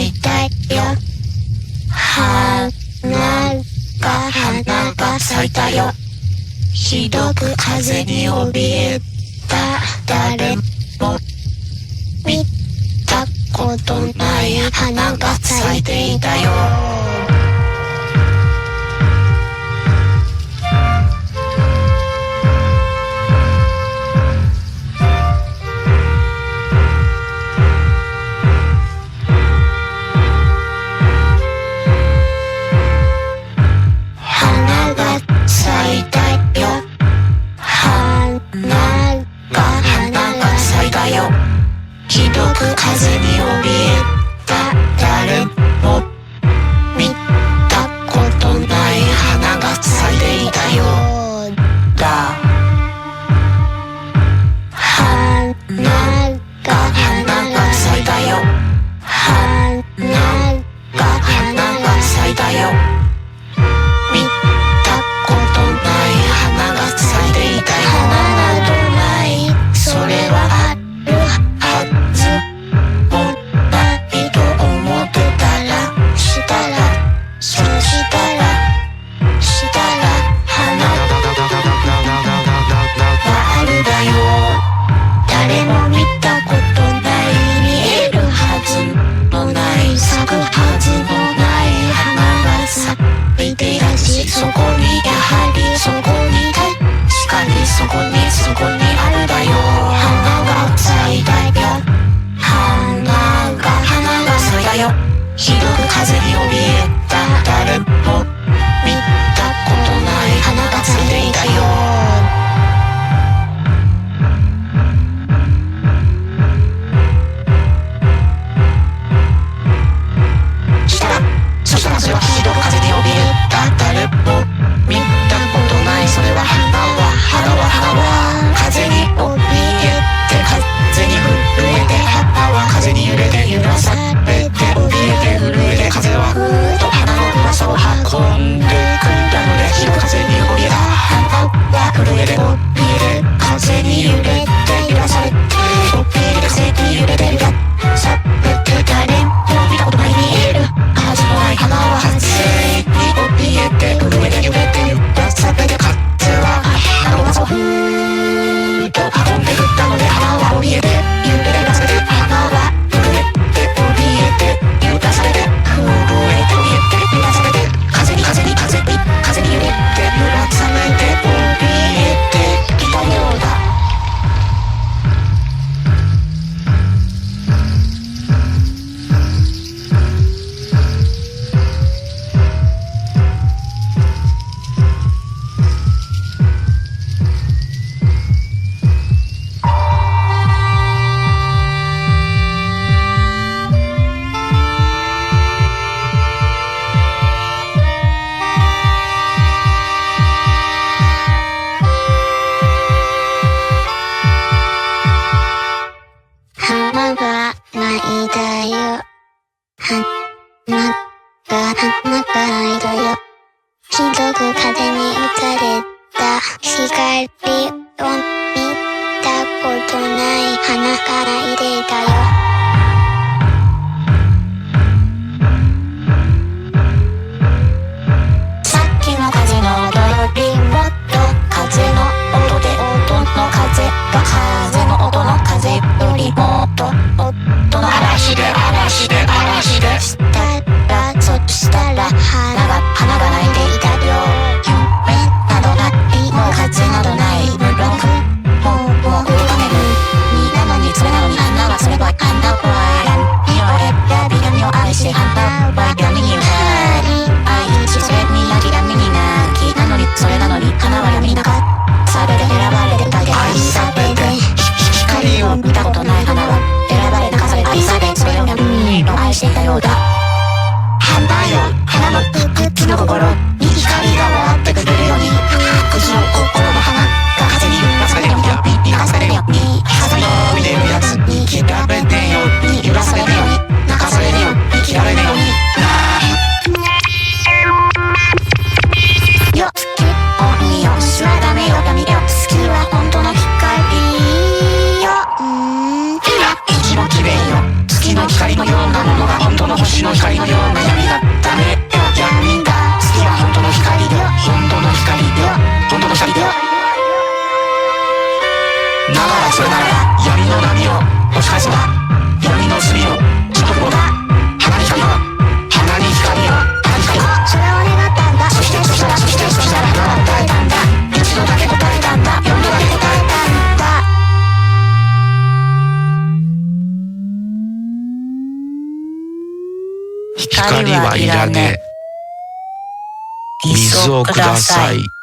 いたよ花が花が咲いたよ。ひどく風に怯えた誰も。見たことない花が咲いていたよ。そこにやはりそこに確かにそこにそこにあるだよ。花が咲いたよ。花が花が咲いたよ。ひどく風に怯えた誰も。Yeah. のキの心。ならそれならば闇の波を押し返すのだ闇の隅を直後だ鼻に光を鼻に光を鼻に光をそれを願ったんだそしてそしたらそしてそしたら花は答えたんだ一度だけ答えたんだ四度だけ答えたんだ光はいらね水をください。